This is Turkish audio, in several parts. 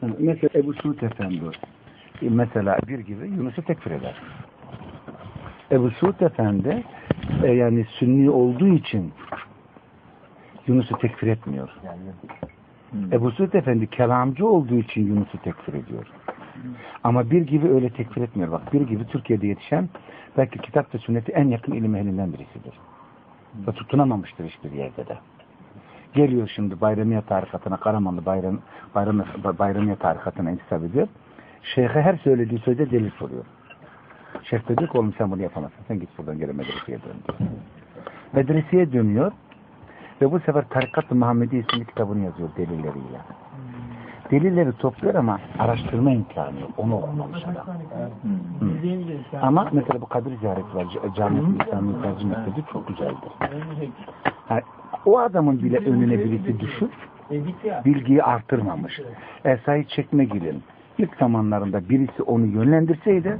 Mesela Ebu Suud Efendi e, mesela bir gibi Yunus'u tekfir eder. Ebu Suud Efendi e, yani sünni olduğu için Yunus'u tekfir etmiyor. Ebu Suud Efendi kelamcı olduğu için Yunus'u tekfir ediyor. Ama bir gibi öyle tekfir etmiyor. Bak bir gibi Türkiye'de yetişen belki kitap ve sünneti en yakın ilim ehlinden birisidir. Ve tutunamamıştır hiçbir yerde de. Geliyor şimdi Bayramiye tarikatına, Karamanlı Bayram, Bayram, Bayramiye tarikatına intisap ediyor. Şeyhe her söylediği sözde delil soruyor. Şeyh de diyor ki oğlum sen bunu yapamazsın. Sen git buradan geri medreseye dön diyor. Medreseye dönüyor ve bu sefer Tarikat-ı Muhammedi isimli kitabını yazıyor delilleriyle. Delilleri topluyor ama araştırma imkanı yok. Onu okumamış adam. Hı. Ama mesela bu Kadir Ziyareti var. Camiat-ı İslami tercih çok güzeldir. Ha, o adamın bile önüne birisi düşüp bilgiyi artırmamış. Esai Çekmegil'in ilk zamanlarında birisi onu yönlendirseydi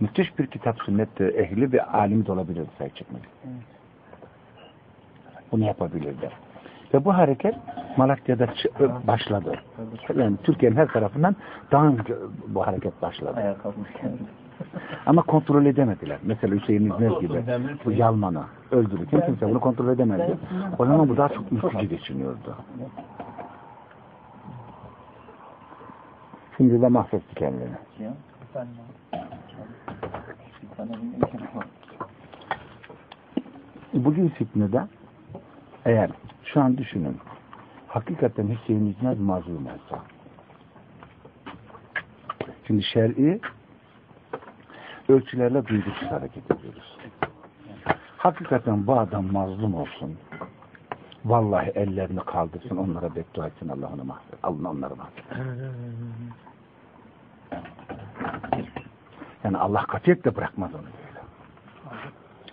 müthiş bir kitap sünnet ehli ve alim de olabilirdi Esai Çekmegil. Bunu yapabilirdi. Ve bu hareket Malatya'da başladı. Yani Türkiye'nin her tarafından daha önce bu hareket başladı. Ama kontrol edemediler. Mesela Hüseyin İzmir gibi bu Yalman'ı öldürürken kimse bunu kontrol edemedi. O zaman bu daha çok ülkücü geçiniyordu. Şimdi de mahvetti kendini. Bugün fitnede eğer şu an düşünün hakikaten Hüseyin İzmir mazlum olsa şimdi şer'i ölçülerle duygusuz hareket ediyoruz. Hakikaten bu adam mazlum olsun. Vallahi ellerini kaldırsın, onlara beddua etsin, Allah onu mahvet. Allah onları mahvet. Yani Allah katiyetle bırakmaz onu böyle.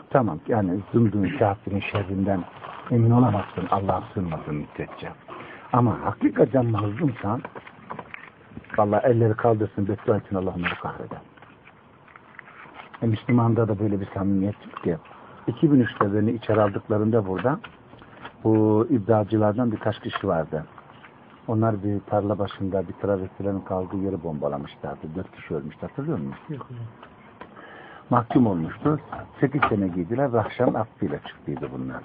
Tamam, yani zındığın, kafirin şerrinden emin olamazsın, Allah sığınmasın müddetçe. Ama hakikaten mazlumsan, vallahi elleri kaldırsın, beddua etsin, Allah onları kahreder. E, Müslüman'da da böyle bir samimiyet ki. 2003'te beni içeri aldıklarında burada bu iddiacılardan birkaç kişi vardı. Onlar bir tarla başında bir travestilerin kaldığı yeri bombalamışlardı. Dört kişi ölmüştü. Hatırlıyor musun? Yok. Mahkum olmuştu. Sekiz sene giydiler ve akşam affıyla çıktıydı bunlar.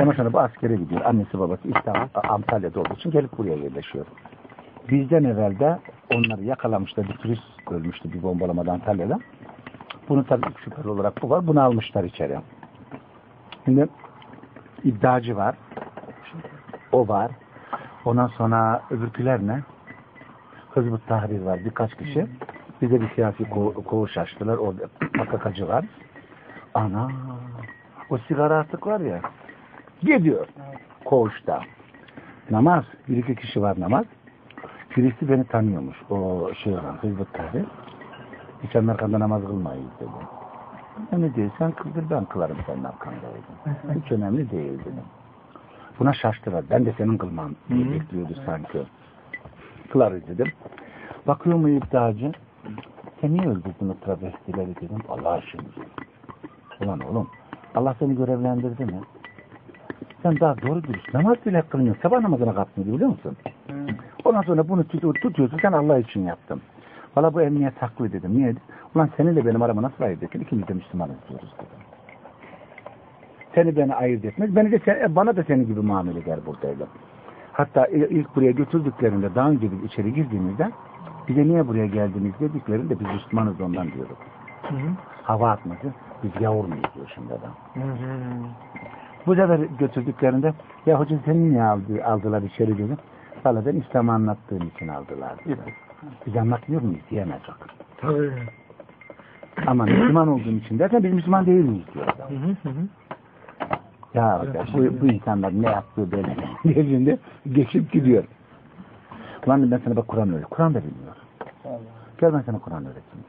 Ondan sonra bu askere gidiyor. Annesi babası İstanbul, Antalya'da olduğu için gelip buraya yerleşiyor. Bizden evvel de onları yakalamışlar. Bir turist ölmüştü bir bombalamadan Antalya'da. Bunu tabii şüpheli olarak bu var. Bunu almışlar içeri. Şimdi iddiacı var. O var. Ondan sonra öbürküler ne? Hızbı Tahrir var. Birkaç kişi. Bize bir siyasi ko koğuş açtılar. Orada PKK'cı var. Ana! O sigara artık var ya. Gidiyor. Koğuşta. Namaz. Bir iki kişi var namaz. Birisi beni tanıyormuş. O şey olan Hızbı Tahrir. Hiç arkanda namaz kılmayız dedi. Ne diyor? Sen kıldır ben kılarım senin arkandaydım. Hiç önemli değil dedim. Buna şaştılar. Ben de senin kılmam diye bekliyordu sanki. Kılarız dedim. Bakıyor mu iddiacı? Sen niye öldürdün o travestileri dedim. Allah aşkına. Ulan oğlum Allah seni görevlendirdi mi? Sen daha doğru dürüst namaz bile kılmıyorsun. Sabah namazına kalktın biliyor musun? Ondan sonra bunu tutuyorsun. Sen Allah için yaptın. Valla bu emniyet haklı dedim. Niye? Ulan seninle benim arama nasıl ayırt ettin? İkimiz de Müslümanız diyoruz dedim. Seni beni ayırt etmez. Beni de sen, bana da senin gibi muamele eder buradaydı. Hatta ilk buraya götürdüklerinde daha önce biz içeri girdiğimizde bize niye buraya geldiniz dediklerinde biz Müslümanız ondan diyorduk. Hı hı. Hava atması biz yavur muyuz diyor şimdi adam. Hı hı. Bu sefer götürdüklerinde ya hoca seni niye aldı, aldılar içeri dedim. Valla ben İslam'ı anlattığım için aldılar. Dedi. Biz anlatmıyor muyuz? Diyemez bak. Tabii. Ama Müslüman olduğum için derken biz Müslüman değil miyiz diyor. Hı hı hı. Ya arkadaş, bu, bu insanlar ne yaptığı belli. diye geçip gidiyor. Ulan ben sana bak Kur'an öğret. Kur'an da bilmiyor. Gel ben sana Kur'an öğreteyim.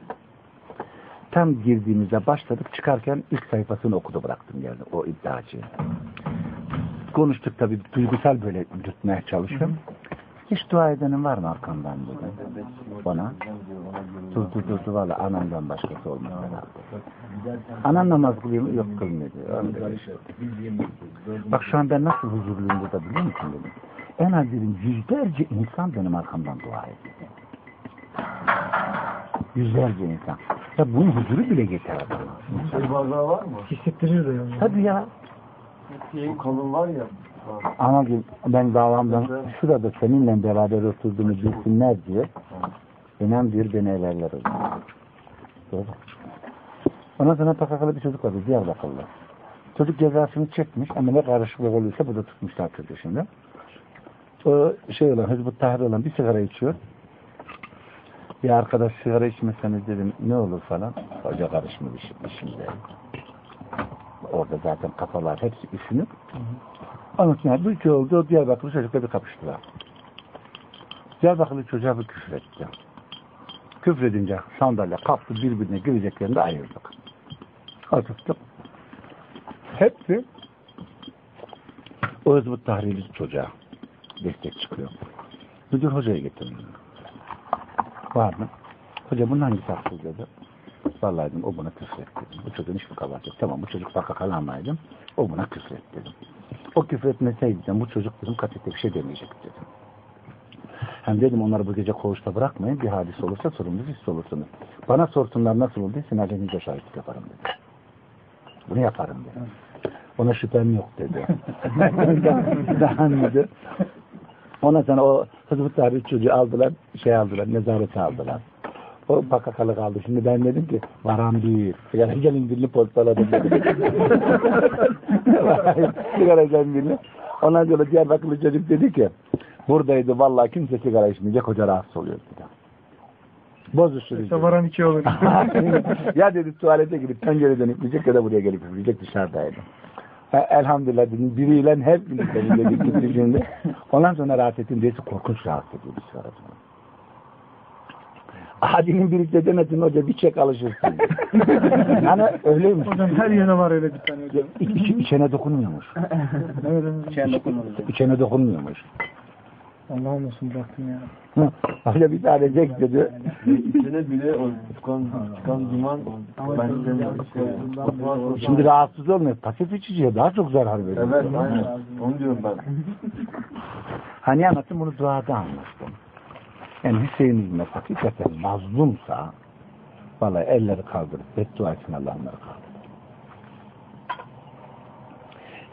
Tam girdiğimizde başladık. Çıkarken ilk sayfasını okudu bıraktım geldi o iddiacı. Konuştuk tabii duygusal böyle tutmaya çalışıyorum. Hiç dua edenin var mı arkamdan dedi. Bana. Dur dur dur dur valla anamdan başkası olmaz herhalde. Anan namaz kılıyor mu? Yok kılmıyor diyor. Bak şu an ben nasıl huzurluyum burada biliyor musun dedim. En az dedim yüzlerce insan benim arkamdan dua etti. Yüzlerce insan. Ya bunun huzuru bile yeter adama. Şey bardağı var mı? Hissettiriyor da yani. Tabii ya. Bu kalın var ya. Ki ben davamdan şurada seninle beraber oturduğumu bilsinler diye inan diyor beni zaman. Doğru. Ondan sonra PKK'lı bir çocuk vardı Diyarbakırlı. Çocuk cezasını çekmiş ama ne karışıklık oluyorsa burada tutmuşlar çocuğu şimdi. O şey olan, Hizbut Tahrir olan bir sigara içiyor. Bir arkadaş sigara içmeseniz dedim ne olur falan. Hoca karışmış işimde. Orada zaten kafalar hepsi üşünüp Anlatmaya bir şey oldu. Diyarbakırlı çocukla bir kapıştılar. Diyarbakırlı çocuğa bir küfür etti. Küfür edince sandalye kaptı birbirine gireceklerinde ayırdık. Atıştık. Hepsi o Hizbut Tahrir'i çocuğa destek çıkıyor. Müdür hocaya getirdim. Var mı? Hoca bunun hangisi haksız dedi. Vallahi dedim o buna küfür etti. dedim. Bu çocuğun hiçbir kabahati yok. Tamam bu çocuk PKK'lı almaydım. O buna küfür etti dedim. O küfür etmeseydi dedim, bu çocuk dedim katete bir şey demeyecek dedim. Hem dedim onları bu gece koğuşta bırakmayın. Bir hadis olursa sorumlu siz olursunuz. Bana sorsunlar nasıl oldu? Sinirlenince şahitlik yaparım dedi. Bunu yaparım dedi. Ona şüphem yok dedi. Daha mıydı? Ona sonra o Hızbut Tahrir çocuğu aldılar, şey aldılar, nezarete aldılar. O PKK'lı kaldı. Şimdi ben dedim ki varan bir sigara gelin birini postaladım dedim. sigara gelin birini. Ondan sonra Diyarbakırlı çocuk dedi ki buradaydı vallahi kimse sigara içmeyecek hoca rahatsız oluyor dedi. Bozuşturucu. İşte varan iki olur. ya dedi tuvalete gidip pencereden üfleyecek ya da buraya gelip üfleyecek dışarıdaydı. Elhamdülillah dedim. Biriyle hep birlikte dedik gitti şimdi. Ondan sonra rahat ettim diyesi korkunç rahatsız ediyor bir sigara sonra. Adinin birlikte demesin hoca bir çek alışırsın. yani öyleymiş. Hocam her yerine var öyle bir tane hocam. İç, iç, içene dokunmuyormuş. Evet, evet. İçene dokunmuyormuş. Allah'ım olsun bıraktım ya. Öyle bir tane çek dedi. İçine bile o çıkan, çıkan duman ben Şimdi rahatsız olmuyor. Pasif içiciye daha çok zarar veriyor. Evet aynen. Onu diyorum ben. Hani anlattım bunu duada anlattım. Yani Hüseyin İbni hakikaten mazlumsa vallahi elleri kaldırıp beddua etsin Allah onları kaldırır.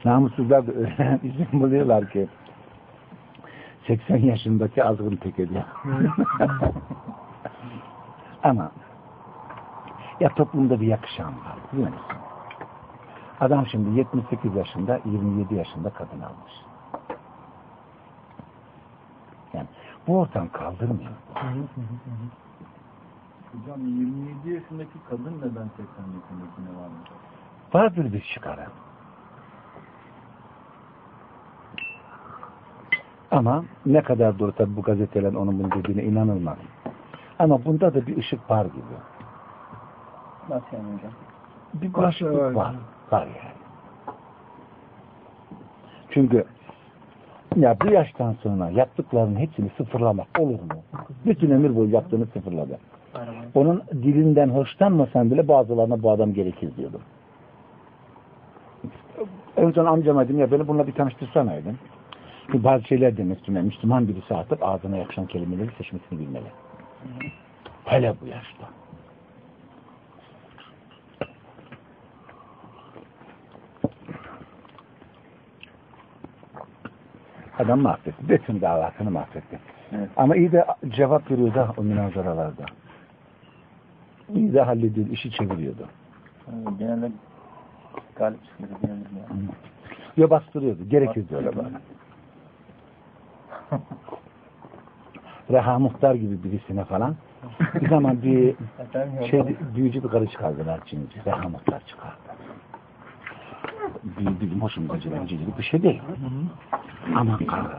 Namussuzlar da öyle izin buluyorlar ki 80 yaşındaki azgın tek ediyor. Ama ya toplumda bir yakışan var biliyor musun? Adam şimdi 78 yaşında 27 yaşında kadın almış. Yani bu ortam kaldırmıyor. Hocam 27 yaşındaki kadın neden 80 yaşındakine var mı? Vardır bir çıkarı. Ama ne kadar doğru tabi bu gazeteler onun bunu dediğine inanılmaz. Ama bunda da bir ışık var gibi. Nasıl yani hocam? Bir bulaşıklık var. Var yani. Çünkü ya bu yaştan sonra yaptıklarının hepsini sıfırlamak olur mu? Bütün ömür boyu yaptığını sıfırladı. Onun dilinden hoşlanmasan bile bazılarına bu adam gerekir diyordum. En son amcama dedim ya beni bununla bir tanıştırsanaydın. Bazı şeyler demek istiyorum. Müslüman birisi artık ağzına yakışan kelimeleri seçmesini bilmeli. Hele bu yaşta. Adam mahvetti. Bütün davasını mahvetti. Evet. Ama iyi de cevap veriyordu ha o münazaralarda. İyi de hallediyordu, işi çeviriyordu. Genelde galip çıkıyor genelde ya. Bastırıyordu. Gerekirdi öyle böyle. Reha Muhtar gibi birisine falan. Bir zaman bir şey büyücü bir karı çıkardılar Çinci. Reha Muhtar çıkardı. Büyü bizim hoşumuza giden cincilik bir şey değil. Ama karı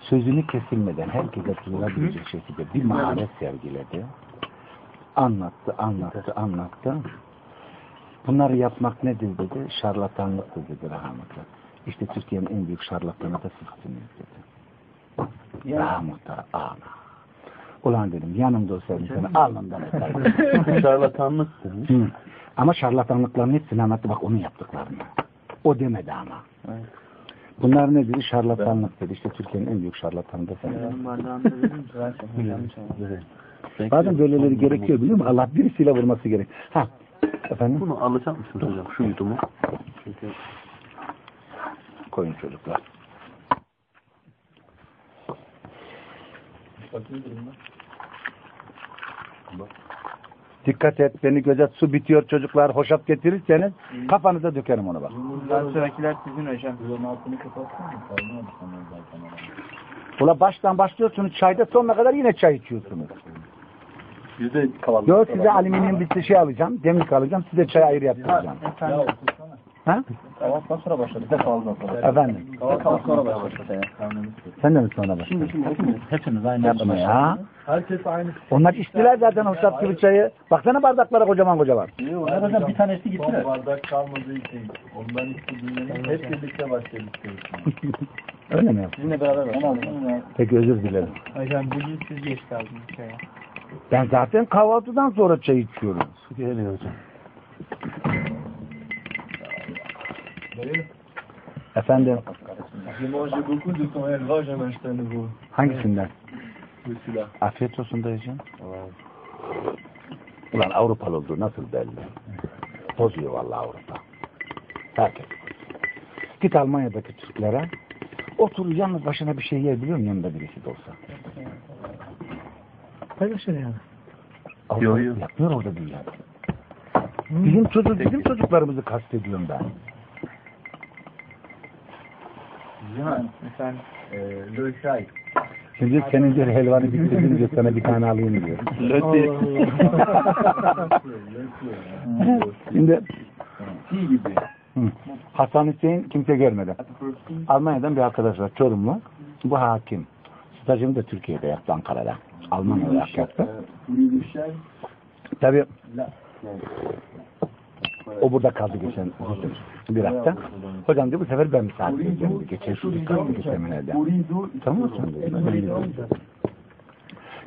sözünü kesilmeden herkese duyulabilecek şekilde bir maharet sergiledi. Anlattı, anlattı, anlattı. Bunları yapmak nedir dedi. Şarlatanlıktır dedi Rahmetli. İşte Türkiye'nin en büyük şarlatanı da sizsiniz dedi. Rahmetli ana. Ulan dedim yanımda olsaydım seni alnından öperdim. Şarlatanlıktır. Hı. Ama şarlatanlıkların hepsini anlattı bak onun yaptıklarını. O demedi ama. Evet. Bunlar ne dedi? Şarlatanlık dedi. İşte Türkiye'nin en büyük şarlatanı da sen. Bazen böyleleri gerekiyor biliyor musun? Allah birisiyle vurması gerek. Ha. Efendim? Bunu alacak mısınız hocam? Şu yudumu. Çünkü Koyun çocuklar. Dikkat et beni gözet su bitiyor çocuklar hoşaf getirirseniz kafanıza dökerim onu bak. Bundan sonrakiler sizin hocam. Buranın altını kapatsana. Ula baştan başlıyorsunuz çayda sonuna kadar yine çay içiyorsunuz. yüzde kalan. Yo size alüminyum bir şey alacağım, demlik alacağım, size çay ayrı yaptıracağım. Ya okursana. Ha? Kahvaltıdan sonra başladı. Kahvaltıdan sonra. Efendim, Kahvaltıdan sonra başladı. sen de mi sonra başladın? Şimdi şimdi hepiniz, hepiniz aynı Yapma anda ya. Herkes aynı. Onlar içtiler zaten hoşaf gibi çayı. Baksana bardaklara kocaman kocaman. başladı. Onlar hocam bir tanesi gitti Son de. bardak kalmadığı için. Ondan istediğini hep birlikte başladık. Öyle mi? Sizinle beraber başladı. Peki özür dilerim. Hocam bugün siz geç kaldınız çaya. Ben zaten kahvaltıdan sonra çay içiyorum. Geliyor hocam. Nouveau. hangisinden? Afiyet olsun dayıcığım. Ulan Avrupalı olduğu nasıl belli? Bozuyor vallahi Avrupa. Herkes. Git Almanya'daki Türklere otur yalnız başına bir şey yer biliyor musun yanında birisi de olsa. Paylaşın yani. Avrupa Yo, yo. Yapıyor orada dünya. Bizim çocuk, bizim çocuklarımızı kastediyorum ben. Cihan, sen e, Le Şay. Şimdi senin diyor helvanı bitirdince sana bir tane alayım diyor. Şimdi T gibi. Hasan Hüseyin kimse görmedi. Almanya'dan bir arkadaş var Çorumlu. Bu hakim. Stajını da Türkiye'de yaptı Ankara'da. Alman olarak yaptı. Tabii. O burada kaldı geçen bir hafta. Hocam diyor bu sefer ben misafir edeceğim. Geçen şu bir kaldı. Tamam mı sen biliyorum.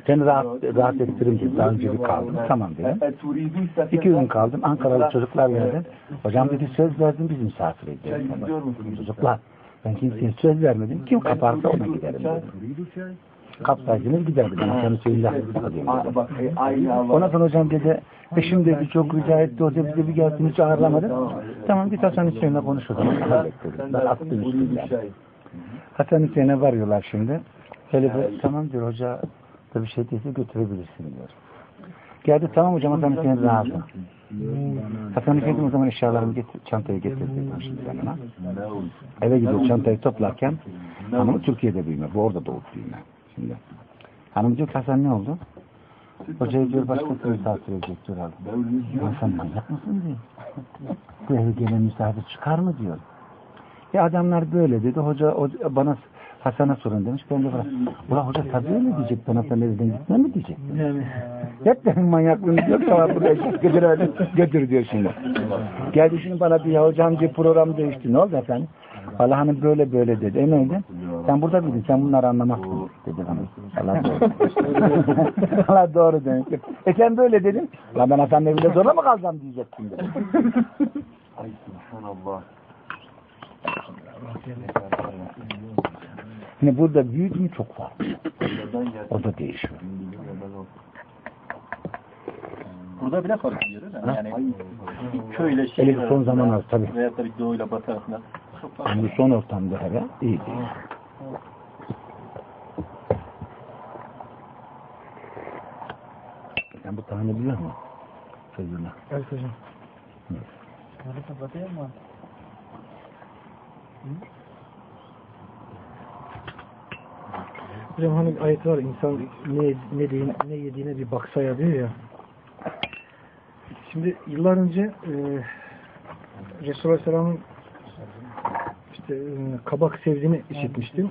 Seni rahat, rahat ettiririm dedi. Daha önce bir kaldım. Tamam dedim. İki gün kaldım. Ankaralı çocuklar geldi. Hocam dedi söz verdim biz misafir edeceğiz. Çocuklar ben kimseye söz vermedim. Kim kaparsa ona giderim dedim. Ah, bak, e, aynı Allah. Ondan sonra hocam dedi, eşim dedi çok rica etti, o bize bir gelsin hiç ağırlamadı. Tamam git Hasan Hüseyin'le konuş o zaman. Ben attım üstünden. chèvre. Hasan Hüseyin'e varıyorlar şimdi. Hele bir, tamam diyor hoca da bir şey değilse götürebilirsin diyor. Geldi tamam hocam Hasan Hüseyin razı. Hasan Hüseyin o zaman eşyalarımı getir, çantaya getir dedim şimdi ben ona. Eve gidiyor çantayı toplarken hanım Türkiye'de büyüme. Bu orada doğup büyüme. Şimdi. Hanım diyor ki Hasan ne oldu? Hocayı diyor başkası misafir edecek diyor abi. Ya sen manyak mısın diyor. Bu eve gelen misafir çıkar mı diyor. Ya adamlar böyle dedi. Hoca, hoca bana Hasan'a sorun demiş. Ben de bana, ulan hoca tabii öyle diyecek. Ben Hasan'ın evinden gitme mi diyecek. Yani. Hep benim manyaklığım yok. Tamam buraya götür öyle götür diyor şimdi. Geldi şimdi bana bir ya hocam diye program değişti. Ne oldu efendim? Allah hanım böyle böyle dedi. E neydi? Sen burada mıydın? Sen bunları anlamazsın dedi hanım. Allah doğru. Allah doğru demiş. E sen böyle dedin. Lan ben Hasan'ın evinde zorla mı kalacağım diyecek şimdi. Ay subhanallah. Şimdi burada büyük mü çok geldi? O da değişiyor. Burada bile fark ediyor değil mi? Yani bir köyle şehir bir son zamanlar tabii. Veya da bir doğuyla batı arasında Şimdi son ortamda hele iyi değil. Sen bu tane biliyor musun? Sözünü. Evet hocam. Hocam hani ayet var insan ne ne deyin, ne yediğine bir baksaya diyor ya. Şimdi yıllar önce e, Resulullah Aleyhisselam'ın işte e, kabak sevdiğini işitmiştim.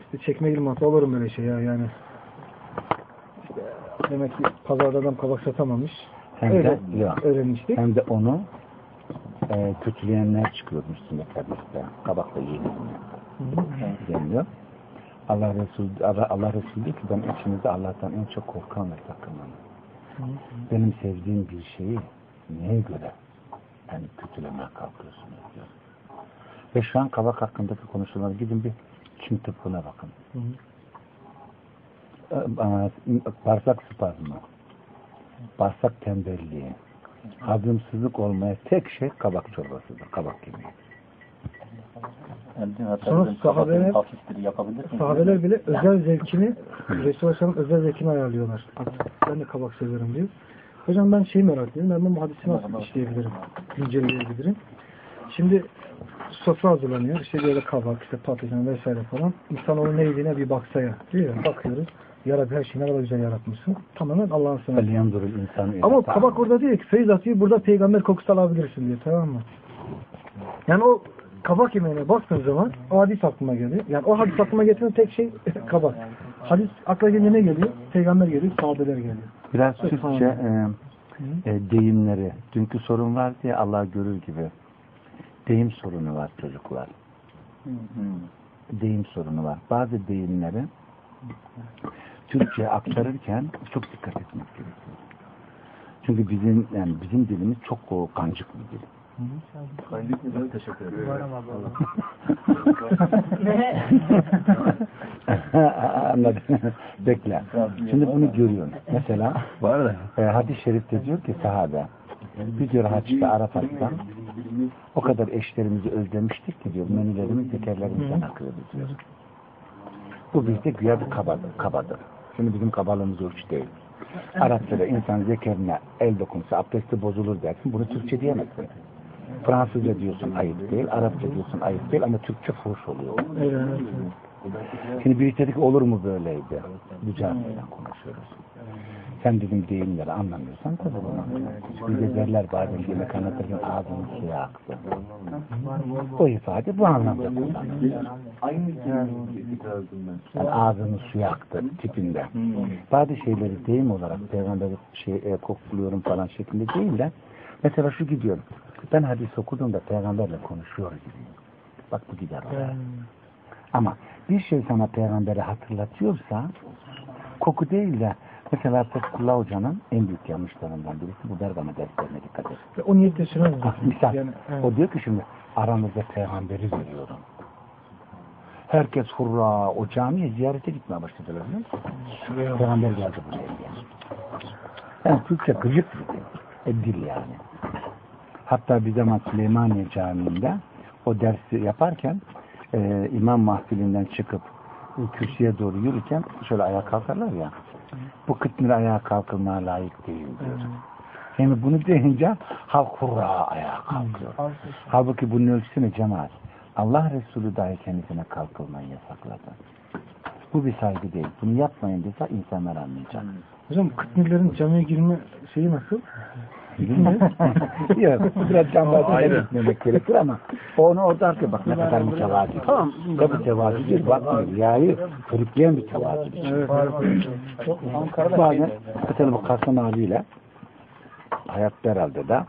İşte çekme ilmatı olurum böyle şey ya yani. İşte demek ki pazarda adam kabak satamamış. Hem Öyle de yok. öğrenmiştik. Hem de onu e, kötüleyenler çıkıyormuş üstünde hadiste. Kabakla yeniliyor. Allah Resulü, Allah, Allah Resulü diyor ki ben içinizde Allah'tan en çok korkan ve sakınan. Benim sevdiğim bir şeyi neye göre yani kötülemeye kalkıyorsunuz diyor. Ve şu an kabak hakkındaki konuşmalar gidin bir Çin tıbbına bakın. Hı hı. Ee, Bağırsak spazmı, bağırsak tembelliği, hazımsızlık olmaya tek şey kabak çorbasıdır, kabak yemeği. Yani Sonra sahabeler-? Sahabeler bile özel zevkini, Resulullah Aleyhisselam özel zevkini ayarlıyorlar. Ben de kabak severim diyor. Hocam ben şeyi merak ediyorum. Ben bu hadisi nasıl işleyebilirim? Güncelleyebilirim. Şimdi sofra hazırlanıyor. İşte böyle kabak, işte patlıcan vesaire falan. İnsan onun ne yediğine bir baksaya. Değil mi? Bakıyoruz. Ya Rabbi her şeyi ne kadar güzel yaratmışsın. Tamamen Allah'ın. Felyanzurul insan Ama kabak orada diyor ki feyiz atıyor. Burada peygamber kokusu alabilirsin diyor. Tamam mı? Yani o kabak yemeğine baktığın zaman o hadis aklıma geliyor. Yani o hadis aklıma getiren tek şey kabak. Hadis akla gelince ne geliyor? Peygamber geliyor, sahabeler geliyor. Biraz Türkçe e, e, deyimleri. Dünkü sorun var diye Allah görür gibi. Deyim sorunu var çocuklar. Hı. Deyim sorunu var. Bazı deyimleri Türkçe'ye aktarırken çok dikkat etmek gerekiyor. Çünkü bizim yani bizim dilimiz çok kancık bir dil. Kayndık mı? Teşekkür ederim. Anladım. Bekle. Şimdi bunu görüyorsun. Mesela Var da. e, hadis-i şerifte diyor ki sahabe biz diyor Haç'ta Arafat'ta o kadar eşlerimizi özlemiştik ki diyor menülerimiz tekerlerimizden akıyordu diyor. Bu bizde güya bir kabadır. kabadır. Şimdi bizim kabalığımız uç değil. Arapçada insan zekerine el dokunsa abdesti bozulur dersin. Bunu Türkçe diyemezsin. Fransızca diyorsun ayıp değil, Arapça diyorsun ayıp değil ama Türkçe fuhuş oluyor. Evet. Şimdi birisi dedi ki olur mu böyleydi? Camiyle konuşuyoruz. Sen dedim deyimleri anlamıyorsan tabii bunu. Çünkü derler bazen yemek anlatırken ağzının suya aktı. O ifade bu anlamda kullanılıyor. Yani ağzının suya aktı tipinde. Bazı şeyleri deyim olarak peygamberi şey, e, kokluyorum falan şeklinde değil de mesela şu gidiyorum. Ben hadis okuduğumda peygamberle konuşuyor gibiyim. Bak bu gider oraya. Ama bir şey sana peygamberi hatırlatıyorsa koku değil de mesela Fethullah Hoca'nın en büyük yanlışlarından birisi bu Bergama derslerine dikkat et. Ve o niyetle süremez. Ah, misal. Yani, evet. O diyor ki şimdi aranızda peygamberi veriyorum. Herkes hurra o camiye ziyarete gitmeye başladılar. Peygamber geldi buraya diye. Yani Türkçe gıcık bir dil. Yani. Hatta bir zaman Süleymaniye Camii'nde o dersi yaparken e, imam mahfilinden çıkıp kürsüye doğru yürürken şöyle ayağa kalkarlar ya. Bu kıtmir ayağa kalkılmaya layık değil diyor. Yani bunu deyince halk hurra ayağa kalkıyor. Halbuki bunun ölçüsü ne cemaat? Allah Resulü dahi kendisine kalkılmayı yasakladı. Bu bir saygı değil. Bunu yapmayın dese insanlar anlayacak. Hocam Kıtmirlerin camiye girme şeyi nasıl? Yok, biraz cambazına gitmemek gerekir ama onu orada artık bak ne kadar mütevazi. Tamam. Tabii tevazi değil. Bak dünyayı körükleyen bir tevazi. Evet. Bazen mesela bu Kasım abiyle hayatta herhalde de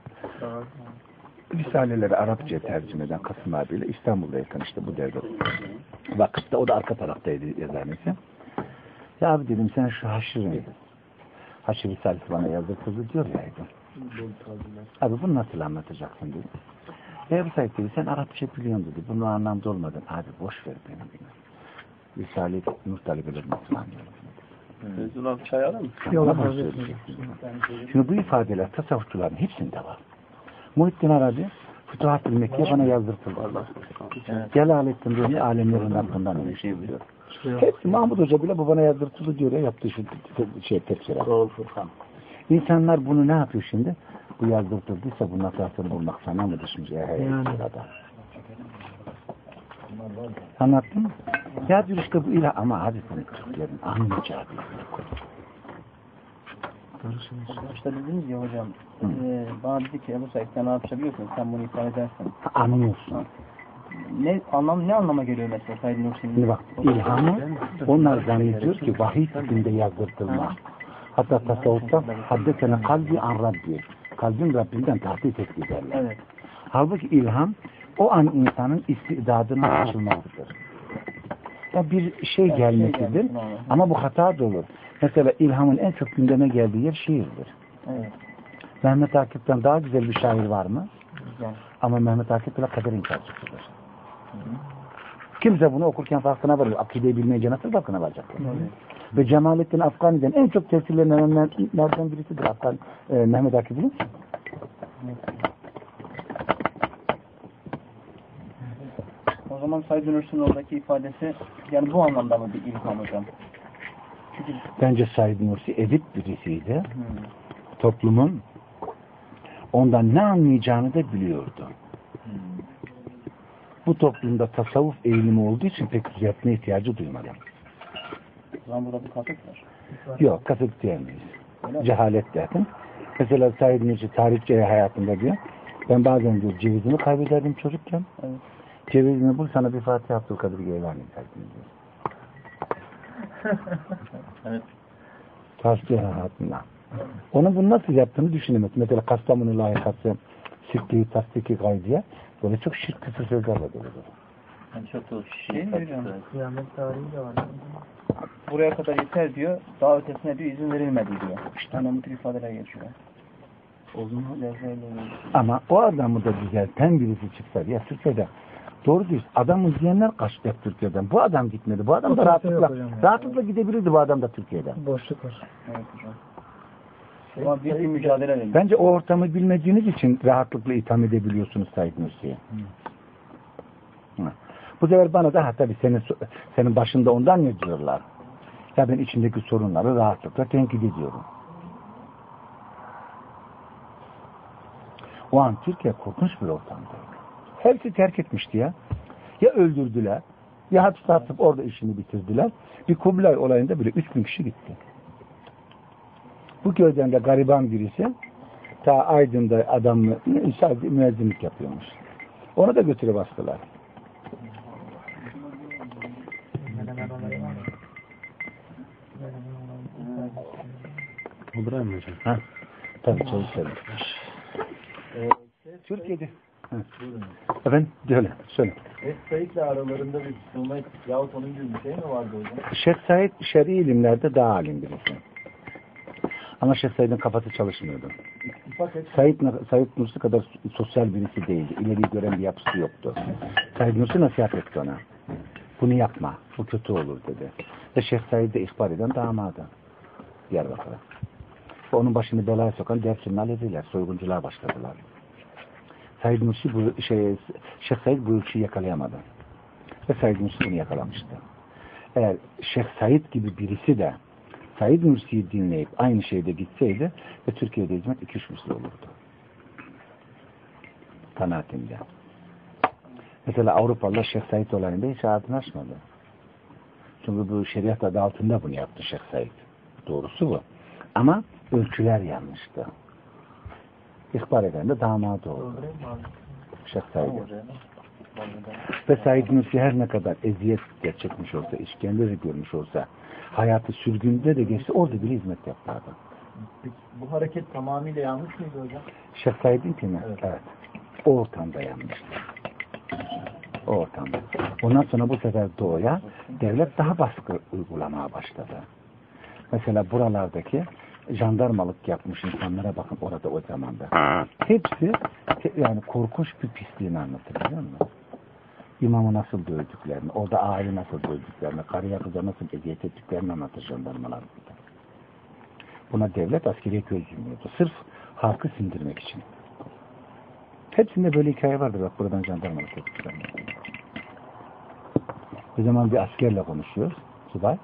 Risaleleri Arapça tercüme eden Kasım abiyle İstanbul'da tanıştı bu devre. Vakıfta o da arka taraftaydı yazarnesi. Ya abi dedim sen şu haşırın Haşır Risalesi bana yazdırtıldı diyor ya. Abi bunu nasıl anlatacaksın dedi. Ebu Said dedi sen Arapça biliyorsun dedi. Bunun anlamda olmadan. Abi boş ver beni. Risale-i Nur talebelerine ısmarlıyorum. Resulullah çay alır mı? Yok? Şimdi bu ifadeler tasavvufçuların hepsinde var. Muhittin Arabi Fütuhat-ı Mekke'ye bana yazdırtıldı. Celalettin Rumi alemlerin Rabbinden öyle şey biliyor. Hepsi Mahmut Hoca bile bu bana yazdırtıldı diyor ya yaptığı şu şey tefsire. İnsanlar bunu ne yapıyor şimdi? Bu yazdırtıldıysa bunun hatasını bulmak sana mı düşmüş? Ya, hey, Yani. sırada. Anlattın mı? Ya diyor işte bu ilah ama hadi bunu Türklerin anlayacağı bir İşte dediniz ya hocam, e, bana dedi ki Ebu Said sen Arapça biliyorsun, sen bunu ifade edersen. Anlıyorsun. Ne anlam ne anlama geliyor mesela Said Nursi'nin? Şimdi bak ilhamı onlar zannediyor ki vahiy tipinde yazdırtılma. Hatta tasavvufta haddesene kalbi an Rabbi. Kalbin Rabbinden tahdit etti derler. Evet. Halbuki ilham o an insanın istidadını açılmasıdır. Ya bir şey gelmesidir ama bu hata da olur. Mesela ilhamın en çok gündeme geldiği yer şiirdir. Evet. Mehmet Akif'ten daha güzel bir şair var mı? Güzel. Ama Mehmet Akif bile kader inkarcısıdır. Kimse bunu okurken farkına varır. Akideyi bilmeyince nasıl farkına varacak? Ve Cemalettin Afgani'den en çok tesirlenenlerden birisidir Afgan e, Mehmet Akif biliyor musun? O zaman Said Nursi'nin oradaki ifadesi yani bu anlamda mı bir ilham hocam? Çünkü Bence Said Nursi edip birisiydi. hmm, Toplumun ondan ne anlayacağını da biliyordu. Bu toplumda tasavvuf eğilimi olduğu için pek düzeltme ihtiyacı duymadım. o zaman burada bir kasıt var. Yok, kasıt diyemeyiz. Öyle? Cehalet derdim. Mesela Said Nursi tarihçi hayatında diyor. Ben bazen diyor cevizimi kaybederdim çocukken. Evet. Cevizini bul sana bir Fatiha Abdülkadir Geylani diyor. Evet. Tarihçi hayatında. Onun bunu nasıl yaptığını düşünemez. Mesela Kastamonu layıkası Sikti Tasdiki Gaydiye böyle çok şirk küfür sözlerle doludur. Yani çok da Şey mi hocam? Kıyamet tarihi de var. Buraya kadar yeter diyor. Daha ötesine diyor izin verilmedi diyor. İşte bu tür ifadeler geçiyor. Mu? Lezzetli. Ama o adamı da düzelten birisi çıksa ya Türkiye'de doğru diyorsun. Adam izleyenler kaçtı hep Türkiye'den. Bu adam gitmedi. Bu adam da Kimse yok rahatlıkla, rahatlıkla gidebilirdi bu adam da Türkiye'den. Boşluk var. Evet hocam. Ama bir mücadele veriyor. Bence o ortamı bilmediğiniz için rahatlıkla itham edebiliyorsunuz Said Nursi'ye. Bu sefer bana da ha tabii senin senin başında ondan yazıyorlar. Ya ben içindeki sorunları rahatlıkla tenkit ediyorum. O an Türkiye korkunç bir ortamda. Hepsi terk etmişti ya. Ya öldürdüler, ya hapse atıp orada işini bitirdiler. Bir Kubilay olayında bile 3000 kişi gitti. Bu köyden de gariban birisi ta Aydın'da adam sadece müezzinlik yapıyormuş. Onu da götürüp bastılar. İbrahim hocam. Ha? Tabii çalışalım. Türkiye'de. Ha. Efendim? Söyle. Söyle. Said'le aralarında bir hükümet yahut onun gibi bir şey mi vardı hocam? Şeyh Said şer'i ilimlerde daha alim birisi. Ama Şeyh Said'in kafası çalışmıyordu. Said, Said Nursi kadar sosyal birisi değildi. İleriyi gören bir yapısı yoktu. Said Nursi nasihat etti ona. Bunu yapma. Bu kötü olur dedi. Ve Şeyh Said'i ihbar eden damadı. Diyarbakır'a. Onun başını belaya sokan Dersim'in Aleviler. Soyguncular başladılar. Said Nursi bu şey, Şeyh Said bu işi yakalayamadı. Ve Said Nursi bunu yakalamıştı. Eğer Şeyh Said gibi birisi de Said Nursi'yi dinleyip aynı şeyde gitseydi ve Türkiye'de hizmet iki üç misli olurdu. Kanaatimde. Mesela Avrupalılar Şeyh Said olayında hiç ağzını. Çünkü bu şeriat adı altında bunu yaptı Şeyh Said. Doğrusu bu. Ama ölçüler yanlıştı. İhbar eden de damadı oldu. Said. Ve Said Nursi her ne kadar eziyet de çekmiş olsa, işkence de görmüş olsa, hayatı sürgünde de geçti, orada bile hizmet. Peki, bu hareket tamamıyla yanlış mıydı hocam? Şeyh Said'in mi? Evet. evet. O ortamda yanmıştı. O ortamda. Ondan sonra bu sefer doğuya devlet daha baskı uygulamaya başladı. Mesela buralardaki jandarmalık yapmış insanlara bakın orada o zamanda. Hepsi yani korkunç bir pisliğini anlatır biliyor musun? İmamı nasıl dövdüklerini, orada ağayı nasıl dövdüklerini, karıya kıza nasıl eziyet ettiklerini anlatır jandarmalar burada. Buna devlet askeriye göz yumuyordu. Sırf halkı sindirmek için. Hepsinde böyle hikaye vardır. Bak buradan jandarmalık ettiklerini. Bir zaman bir askerle konuşuyoruz. Subay.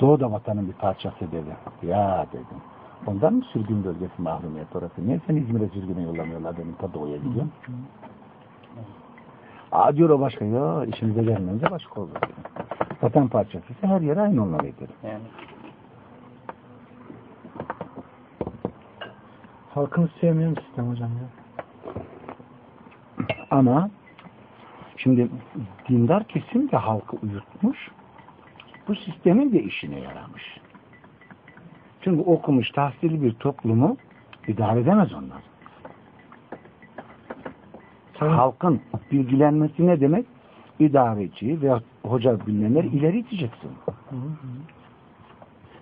Doğu da vatanın bir parçası dedi. Ya dedim. Ondan mı sürgün bölgesi mahrumiyet orası? Niye seni İzmir'e sürgüne yollamıyorlar benim ta doğuya gidiyorum. Aa diyor o başka. Ya işimize gelmeyince başka olur. Dedim. Vatan parçası ise her yere aynı olmalıydı. dedim. Yani. Halkını sevmeyen bir sistem hocam ya. Ama şimdi dindar kesim de halkı uyutmuş. Bu sistemin de işine yaramış. Çünkü okumuş, tahsilli bir toplumu idare edemez onlar. Tabii. Halkın bilgilenmesi ne demek? İdareci veya hoca bilinenleri ileri iteceksin. Hı hı.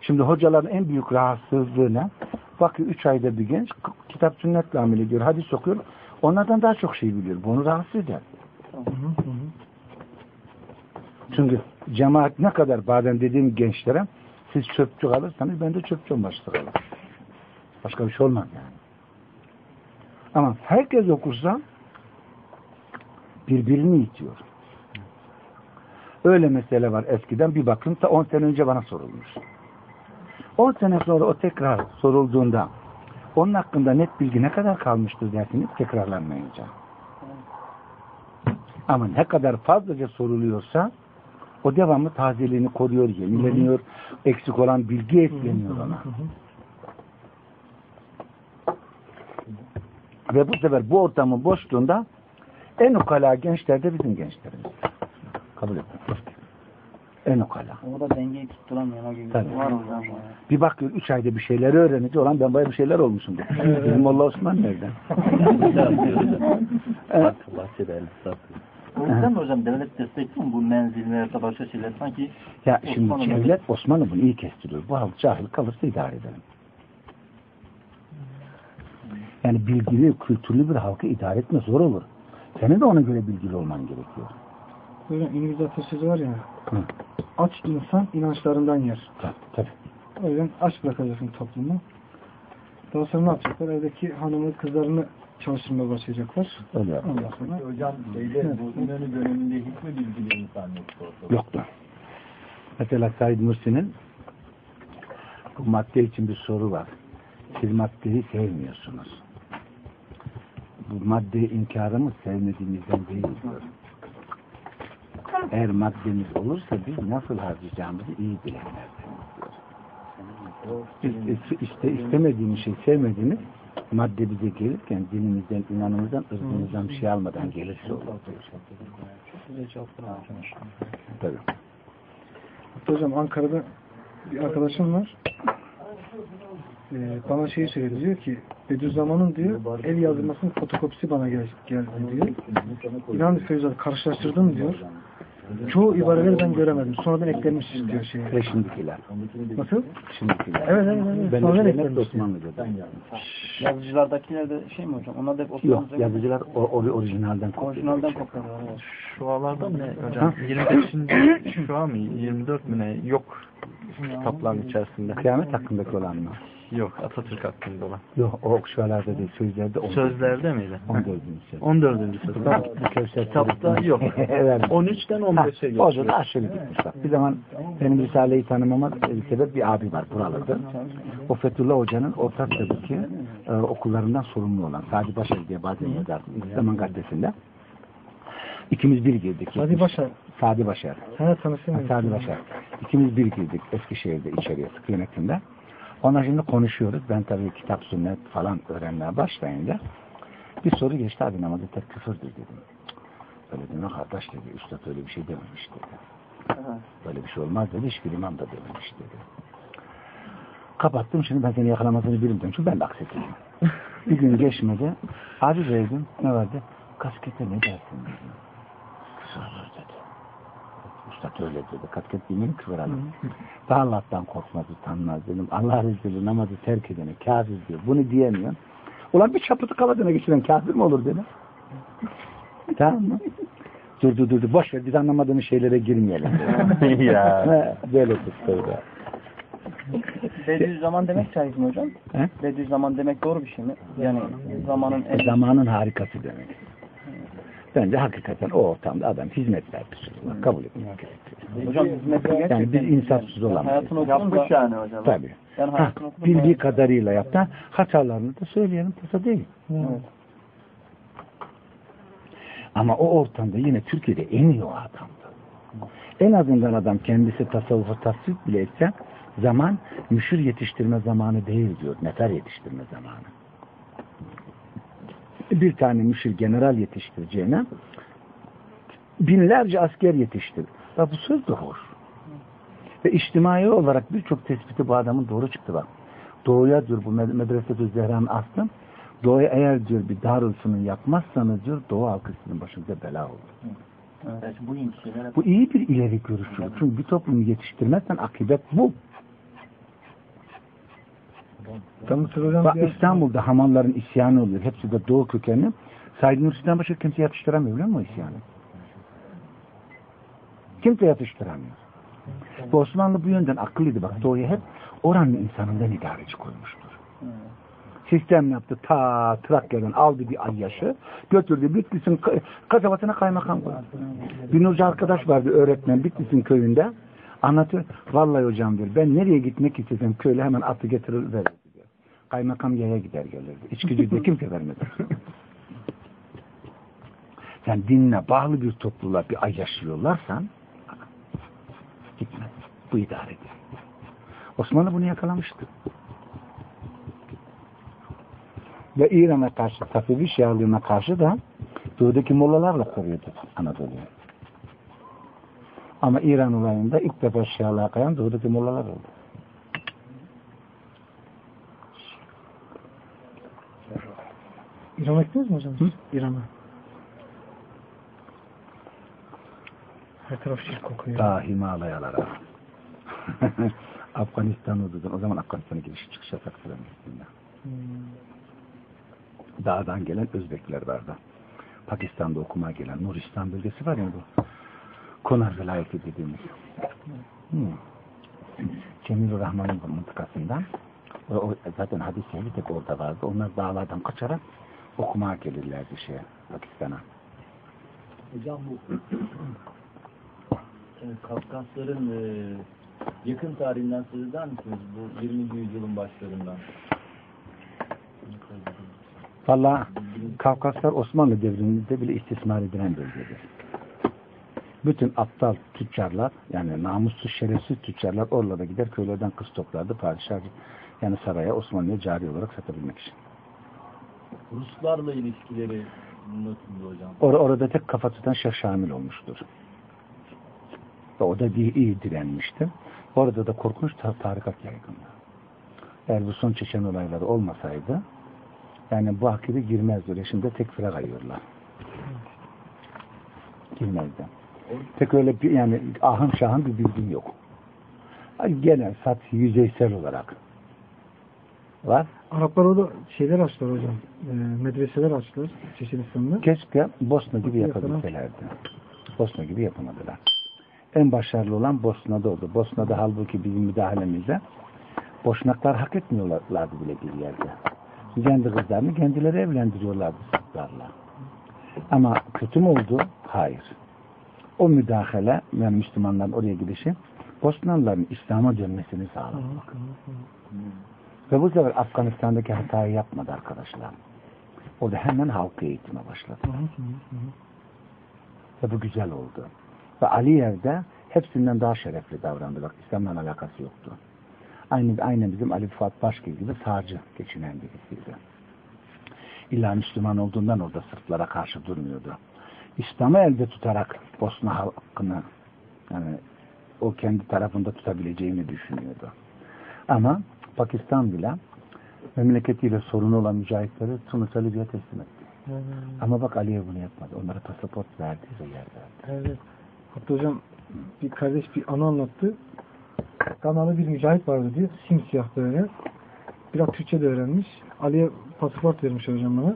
Şimdi hocaların en büyük rahatsızlığı ne? Bakıyor üç ayda bir genç kitap sünnetle amel ediyor, hadis okuyor. Onlardan daha çok şey biliyor. Bunu rahatsız eder. Hı hı. Çünkü cemaat ne kadar bazen dediğim gençlere siz çöpçü kalırsanız ben de çöpçü kalırım. Başka bir şey olmaz yani. Ama herkes okursa birbirini itiyor. Öyle mesele var eskiden bir bakın ta 10 sene önce bana sorulmuş. 10 sene sonra o tekrar sorulduğunda onun hakkında net bilgi ne kadar kalmıştır dersiniz tekrarlanmayınca. Ama ne kadar fazlaca soruluyorsa o devamlı tazeliğini koruyor, yenileniyor, eksik olan bilgi ekleniyor ona. Ve bu sefer bu ortamın boşluğunda en ukala gençler de bizim gençlerimiz. Kabul etmek. En ukala. Orada dengeyi tutturamayan o gibi Tabii. var hocam. Bir bakıyor üç ayda bir şeyleri öğrenince olan ben bayağı bir şeyler olmuşum. Bizim Molla Osman nerede? Evet. O yüzden mi hocam devlet destekliyor mu bu menzil veya da başka şeyler sanki Ya şimdi Osmanlı devlet Osmanlı bunu iyi kestiriyor. Bu halk cahil kalırsa idare edelim. Yani bilgili, kültürlü bir halkı idare etme zor olur. Senin de ona göre bilgili olman gerekiyor. Böyle İngiliz atasözü var ya. Hı. Aç insan inançlarından yer. Tabii, tabii. O yüzden aç bırakacaksın toplumu. Daha sonra ne yapacaklar? Evdeki hanımı, kızlarını çalıştırmaya başlayacaklar. Öyle yap. Ondan sonra Hocam şeyde Bozumlar'ın döneminde hiç mi bilgili insan yoktu? Yoktu. Mesela Said Nursi'nin bu madde için bir soru var. Siz maddeyi sevmiyorsunuz. Bu maddeyi inkarımız sevmediğimizden değil diyor. Eğer maddemiz olursa biz nasıl harcayacağımızı iyi bilenlerdeniz diyor. Biz iste, istemediğimiz şey, sevmediğimiz madde bize gelirken dinimizden, inanımızdan, ırzımızdan bir şey almadan gelirse olur. Tabii. Hocam Ankara'da bir arkadaşım var. Ee, bana şeyi söyledi diyor ki Bediüzzaman'ın diyor el yazılmasının fotokopisi bana gel, geldi diyor. İnan Feyzat karşılaştırdım diyor. Çoğu ibareleri ben göremedim. Sonradan eklenmiş diyor şeye. Ve şimdikiler. Nasıl? Şimdikiler. Evet evet evet. Ben Sonradan eklenmiş. Osmanlıca'da. Yazıcılardakiler de şey mi hocam? Onlar da hep Yok, Osmanlıca mı? yazıcılar o, o, orijinalden kopya. Orijinalden kopyalıyor. Evet. Şualarda mı ne hocam? 25. şua mı? 24 mü ne? Yok kitapların içerisinde. Kıyamet hakkındaki olan mı? Yok Atatürk hakkında olan. Yok, o şualarda değil, sözlerde 14. Sözlerde miydi? 14. söz. 14. söz. Kitapta yok. evet. 13'ten Ha, 15'e orada geçiyor. da aşırı gitmiş bak. Bir zaman benim Risale'yi tanımama bir sebep bir abi var buralıdır. O Fethullah Hoca'nın Orta Asya'daki e, okullarından sorumlu olan Sadi Başar diye bazen yazar Zaman Gazetesi'nde. İkimiz bir girdik. Sadi Başar. Sana tanışayım. Ha, Sadi Başar. İkimiz bir girdik Eskişehir'de içeriye sıkı yönetimde. Ona şimdi konuşuyoruz. Ben tabii kitap sünnet falan öğrenmeye başlayınca bir soru geçti abi namazı tek küfürdür dedim. Öyle deme kardeş dedi. Üstad öyle bir şey dememiş dedi. Böyle bir şey olmaz dedi. Hiçbir imam da dememiş dedi. Kapattım şimdi ben seni yakalamasını bilmiyorum. Çünkü ben de aksettim. bir gün geçmedi. Abi verdim. Ne vardı? Kaskete ne dersin dedim. Dedi. Üstad öyle dedi. Yemin küfür alır. Daha Allah'tan korkmaz, utanmaz dedim. Allah Resulü namazı terk edene kafir diyor. Bunu diyemiyor. Ulan bir çapıtı kafasına geçiren kafir mi olur dedim. tamam mı? Durdu durdu. Boş ver biz anlamadığımız şeylere girmeyelim. Ya. Böyle tuttu. Bediüzzaman demek caiz mi hocam? He? Bediüzzaman demek doğru bir şey mi? Yani zamanın en... Zamanın harikası demek. Bence hakikaten o ortamda adam hizmet vermiş. Kabul etmek gerekiyor. Hocam hizmeti gerçekten... Yani biz insafsız olamayız. Hayatını. Yapmış yani hocam. Tabii. Yani Ha, hayatını bildiği da- kadarıyla yaptı. Hatalarını da söyleyelim. Tasa değil. Evet. Ama o ortamda yine Türkiye'de en iyi o adamdı. En azından adam kendisi tasavvufa tasvip bile etse zaman müşür yetiştirme zamanı değil diyor. Nefer yetiştirme zamanı. Bir tane müşir general yetiştireceğine binlerce asker yetiştir. Ya bu söz hoş. Ve içtimai olarak birçok tespiti bu adamın doğru çıktı bak. Doğuya diyor bu med- medrese Zehra'nın aslı Doğuya eğer diyor bir darülfünun yapmazsanız diyor Doğu halkı sizin başınıza bela olur. Evet, bu şeyler Bu iyi bir ileri görüşçülük. Çünkü bir toplumu yetiştirmezsen akıbet bu. Bak İstanbul'da hamalların isyanı oluyor. Hepsi de Doğu kökenli. Said Nursi'den başka kimse yatıştıramıyor biliyor musun isyanı? Kimse yatıştıramıyor. Ve Osmanlı bu yönden akıllıydı. Bak doğuya hep oranın insanından idareci koymuştur. Sistem yaptı. Ta Trakya'dan aldı bir ayyaşı. Götürdü Bitlis'in ka- kasabasına kaymakam koydu. Bir Nurcu arkadaş vardı öğretmen Bitlis'in köyünde. Anlatıyor. Vallahi hocam diyor. Ben nereye gitmek istesem köyle hemen atı getirir verir. Kaymakam yaya gider gelirdi. İçkici de kimse vermez. Sen dinle bağlı bir topluluğa bir ay yaşıyorlarsan gitme. Bu idare ediyor. Osmanlı bunu yakalamıştı. Ve İran'a karşı, Safevi Şialığına karşı da doğudaki mollalarla koruyordu Anadolu'yu. Ama İran olayında ilk defa Şialığa kayan doğudaki mollalar oldu. İran'a gittiniz mi hocam? İran'a. Her taraf şirk kokuyor. Ta Himalayalara. Afganistan'ı uzun. O zaman Afganistan'a giriş çıkış yasak süremesinde. Hmm. Dağdan gelen Özbekler vardı. Pakistan'da okumaya gelen Nuristan bölgesi var ya bu. Konar vilayeti dediğimiz. Hmm. Cemil Rahman'ın mıntıkasından o, o, zaten hadis ehli tek orada vardı. Onlar dağlardan kaçarak okumaya gelirlerdi şeye, Pakistan'a. Hocam bu e, Kafkasların e, yakın tarihinden söz eder misiniz? Bu 20. yüzyılın başlarından. Valla Kafkaslar Osmanlı devrinde bile istismar edilen bölgedir. Bütün aptal tüccarlar yani namussuz şerefsiz tüccarlar oralara gider köylerden kız toplardı padişah yani saraya Osmanlı'ya cari olarak satabilmek için. Ruslarla ilişkileri nasıldı hocam? Or orada tek kafa tutan Şamil olmuştur. O da bir iyi direnmişti. Orada da korkunç tar tarikat yaygındı. Eğer bu son Çeçen olayları olmasaydı yani bu akide girmezdi. Öyle şimdi tekfire kayıyorlar. Girmezdi. Tek öyle bir yani ahım şahım bir bilgim yok. Genel sat yüzeysel olarak var. Araplar orada şeyler açtılar hocam. E, medreseler açtılar Çeçenistan'da. Keşke Bosna gibi yapabilselerdi. Bosna gibi yapamadılar. En başarılı olan Bosna'da oldu. Bosna'da halbuki bizim müdahalemizde Boşnaklar hak etmiyorlardı bile bir yerde. Kendi kızlarını kendileri evlendiriyorlardı Sırplarla. Ama kötü mü oldu? Hayır. O müdahale, yani Müslümanların oraya gidişi Bosnalıların İslam'a dönmesini sağladı. Ve bu sefer Afganistan'daki hatayı yapmadı arkadaşlar. Orada hemen halkı eğitime başladı. Ve bu güzel oldu. Ve Aliyev'de hepsinden daha şerefli davrandı. Bak İslam'la alakası yoktu. Aynı, aynı bizim Ali Fuat Başkil gibi sağcı geçinen birisiydi. İlla Müslüman olduğundan orada Sırplara karşı durmuyordu. İslam'ı elde tutarak Bosna halkını yani o kendi tarafında tutabileceğini düşünüyordu. Ama Pakistan bile memleketiyle sorunu olan mücahitleri Tunus'a Libya teslim etti. Ama bak Aliye bunu yapmadı. Onlara pasaport verdi ve yer verdi. Evet. Hatta hocam bir kardeş bir anı anlattı. Ganalı bir mücahit vardı diyor. Simsiyah böyle. Biraz Türkçe de öğrenmiş. Ali'ye pasaport vermiş hocam bana.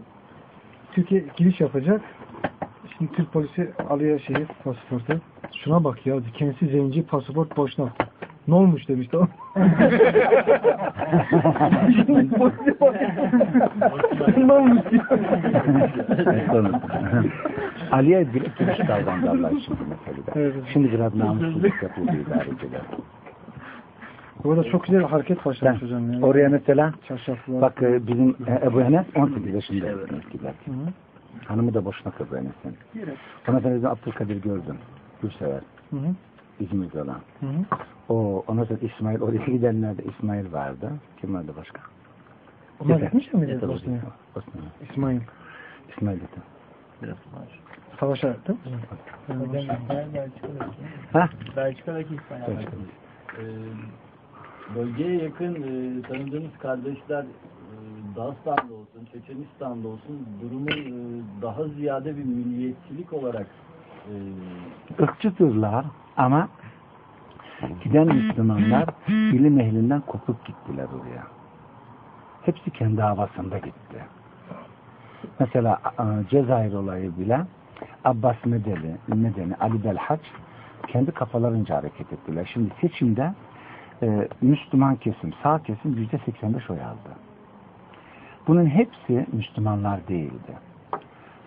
Türkiye giriş yapacak. Şimdi Türk polisi Ali'ye şeyi pasaportu. Şuna bak ya kendisi zenci pasaport boşuna. Ne olmuş demiş tamam. ne olmuş Aliye bile Allah için bu meselede. Evet. Şimdi biraz namussuzluk yapıldı idareciler. Burada çok güzel hareket başlamış Ben, hocam. Ya. oraya mesela Çarşaflar. bak e, bizim e, Ebu Enes 18 yaşında gider. Hı hı. Hanımı da boşuna Ebu Enes'in. Ondan sonra bizim Abdülkadir gördüm. Gülsever. Hı hı. İzmir'de olan. Hı hı. O, ondan sonra İsmail, oraya gidenlerde İsmail vardı. Kim vardı başka? Onlar gitmiş mi Yeter, Bosna'ya? Bosna'ya. İsmail. İsmail dedi. Biraz. Savaşa değil mi? Belçika'daki. Ha? Belçika'daki İsmail. Belçika'da. Ee, bölgeye yakın e, tanıdığımız kardeşler e, Dağıstan'da olsun, Çeçenistan'da olsun durumun e, daha ziyade bir milliyetçilik olarak ırkçıdırlar ama giden Müslümanlar ilim ehlinden kopuk gittiler oraya. Hepsi kendi havasında gitti. Mesela e, Cezayir olayı bile Abbas Medeni, Medeni Ali Belhaç kendi kafalarınca hareket ettiler. Şimdi seçimde e, Müslüman kesim, sağ kesim yüzde 85 oy aldı. Bunun hepsi Müslümanlar değildi.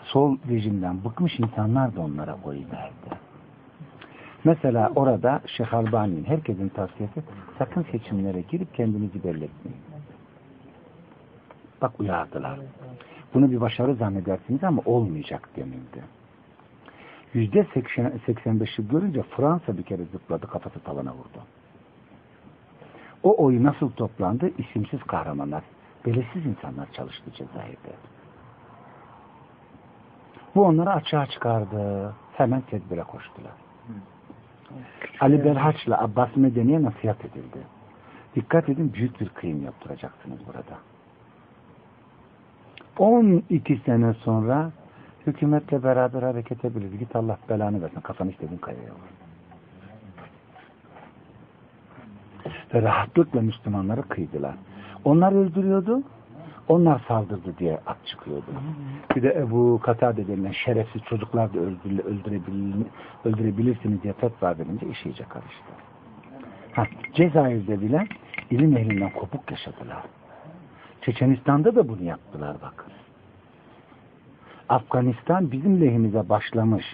Sol rejimden bıkmış insanlar da onlara oy verdi. Mesela orada Şeyh Albani'nin herkesin tavsiyesi sakın seçimlere girip kendinizi belli. Bak uyardılar. Bunu bir başarı zannedersiniz ama olmayacak denildi. Yüzde 85'i görünce Fransa bir kere zıpladı kafası tavana vurdu. O oy nasıl toplandı? İsimsiz kahramanlar, belirsiz insanlar çalıştı Cezayir'de. Bu onları açığa çıkardı. Hemen tedbire koştular. Ali Belhaç'la Abbas Medeni'ye nasihat edildi. Dikkat edin büyük bir kıyım yaptıracaksınız burada. 12 sene sonra hükümetle beraber hareket edebiliriz. Git Allah belanı versin. Kafanı istediğin kayaya vur. Ve rahatlıkla Müslümanları kıydılar. Onlar öldürüyordu. Onlar saldırdı diye at çıkıyordu. Bir de Ebu Katade denilen şerefsiz çocuklar da öldüre, öldürebil, öldürebilirsiniz diye fetva verince iş iyice karıştı. Ha, Cezayir'de bile ilim ehlinden kopuk yaşadılar. Çeçenistan'da da bunu yaptılar bakın. Afganistan bizim lehimize başlamış.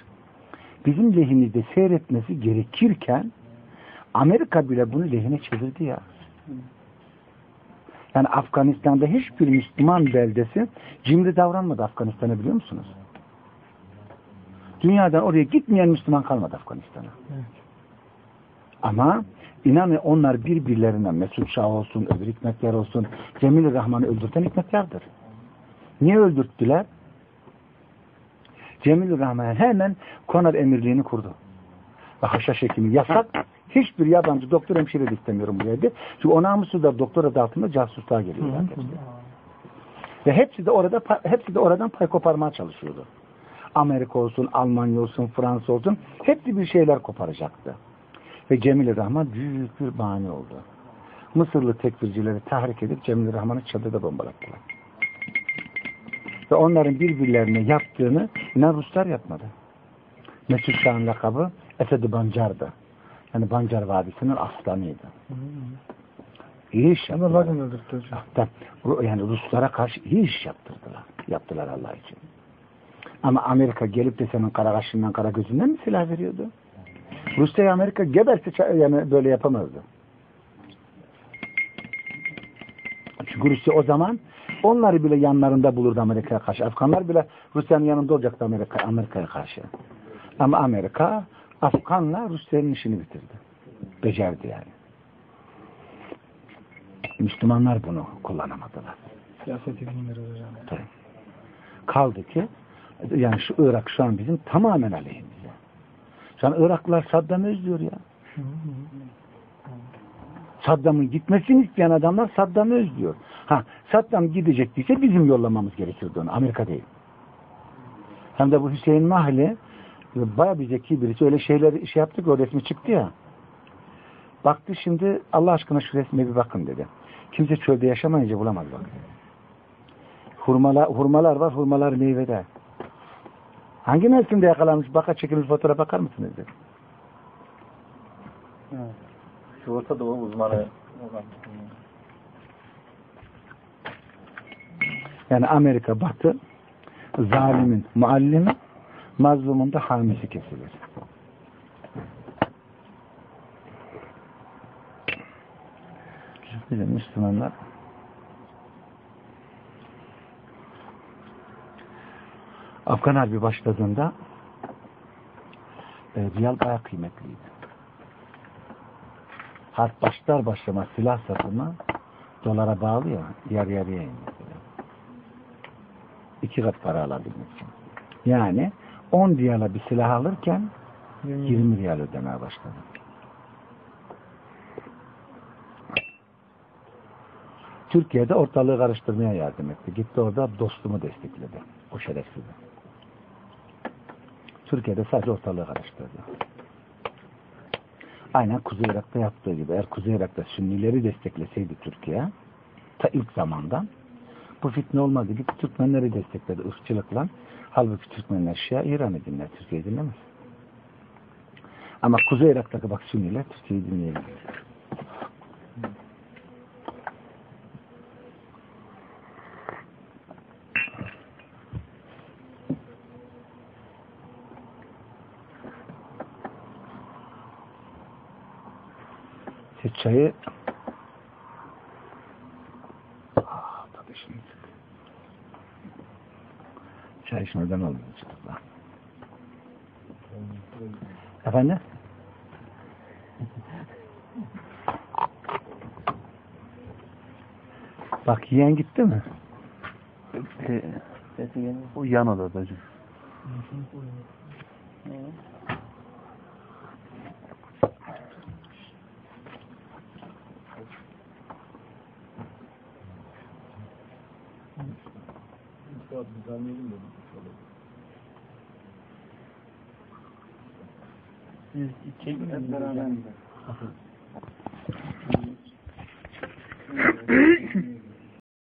Bizim lehimizde seyretmesi gerekirken Amerika bile bunu lehine çevirdi ya. Yani Afganistan'da hiçbir Müslüman beldesi cimri davranmadı Afganistan'a biliyor musunuz? Dünyadan oraya gitmeyen Müslüman kalmadı Afganistan'a. Ama inanın onlar birbirlerine Mesut Şah olsun, öbür hikmetler olsun, Cemil Rahman'ı öldürten hikmetlerdir. Niye öldürttüler? Cemil Rahman hemen Konar emirliğini kurdu. Ve haşhaş hekimi yasak. Hiçbir yabancı doktor hemşire de istemiyorum bu yerde. Çünkü o namussuzlar doktor adı altında casusluğa geliyorlar. Ve hepsi de orada hepsi de oradan pay koparmaya çalışıyordu. Amerika olsun, Almanya olsun, Fransa olsun hepsi bir şeyler koparacaktı. Ve Cemil Rahman büyük bir bahane oldu. Mısırlı tekfircileri tahrik edip Cemil Rahman'ı çadırda bombalattılar. Ve onların birbirlerine yaptığını inan Ruslar yapmadı. Mesut Şah'ın lakabı Esed-i Bancar'dı. Yani Bancar Vadisi'nin aslanıydı. İyi iş yaptılar. Hatta yani Ruslara karşı iyi iş yaptırdılar. Yaptılar Allah için. Ama Amerika gelip de senin kara kaşından kara gözünden mi silah veriyordu? Rusya Amerika geberse yani böyle yapamazdı. Çünkü Rusya o zaman onları bile yanlarında bulurdu Amerika'ya karşı. Afganlar bile Rusya'nın yanında olacaktı Amerika Amerika'ya karşı. Ama Amerika Afganla Rusya'nın işini bitirdi. Becerdi yani. Müslümanlar bunu kullanamadılar. Siyaseti bilmiyoruz hocam. Tabii. Kaldı ki yani şu Irak şu an bizim tamamen aleyhimize. Şu an Iraklılar Saddam'ı özlüyor ya. Saddam'ın gitmesini isteyen adamlar Saddam'ı özlüyor. Ha, Saddam gidecektiyse bizim yollamamız gerekirdi onu. Amerika değil. Hem de bu Hüseyin Mahli baya bir zeki birisi öyle şeyler şey yaptı ki o resmi çıktı ya. Baktı şimdi Allah aşkına şu resme bir bakın dedi. Kimse çölde yaşamayınca bulamaz bak. Hurmalar, hurmalar var, hurmalar meyvede. Hangi mevsimde yakalanmış, baka çekilmiş fotoğrafa bakar mısınız? dedi. Şu Orta Doğu uzmanı. Yani Amerika batı, zalimin muallimi, mazlumun da hamisi kesilir. Bizim Müslümanlar Afgan Harbi başladığında e, riyal bayağı kıymetliydi. Harp başlar başlamaz silah satımı dolara bağlı ya, yarı yarıya indi. İki kat para alabilmek için. Yani 10 riyala bir silah alırken 20 riyal ödemeye başladı. Türkiye'de ortalığı karıştırmaya yardım etti. Gitti orada dostumu destekledi. O şerefsizi. Türkiye'de sadece ortalığı karıştırdı. Aynen Kuzey Irak'ta yaptığı gibi. Eğer Kuzey Irak'ta Sünnileri destekleseydi Türkiye ta ilk zamandan bu fitne olmadı. Gitti Türkmenleri destekledi ırkçılıkla. Halbuki Türkmenler Şia İran'ı dinler. Türkiye'yi dinlemez. Ama Kuzey Irak'taki bak Sünniler Türkçeyi dinleyemiyor. İşte çayı Ah, tabii şimdi. Çay içmeden olmuyor çocuklar. Efendim? Bak yiyen gitti mi? Geliyor. O yan odada hocam. Bir saat düzenleyelim dedik. Siz çekin hep beraber.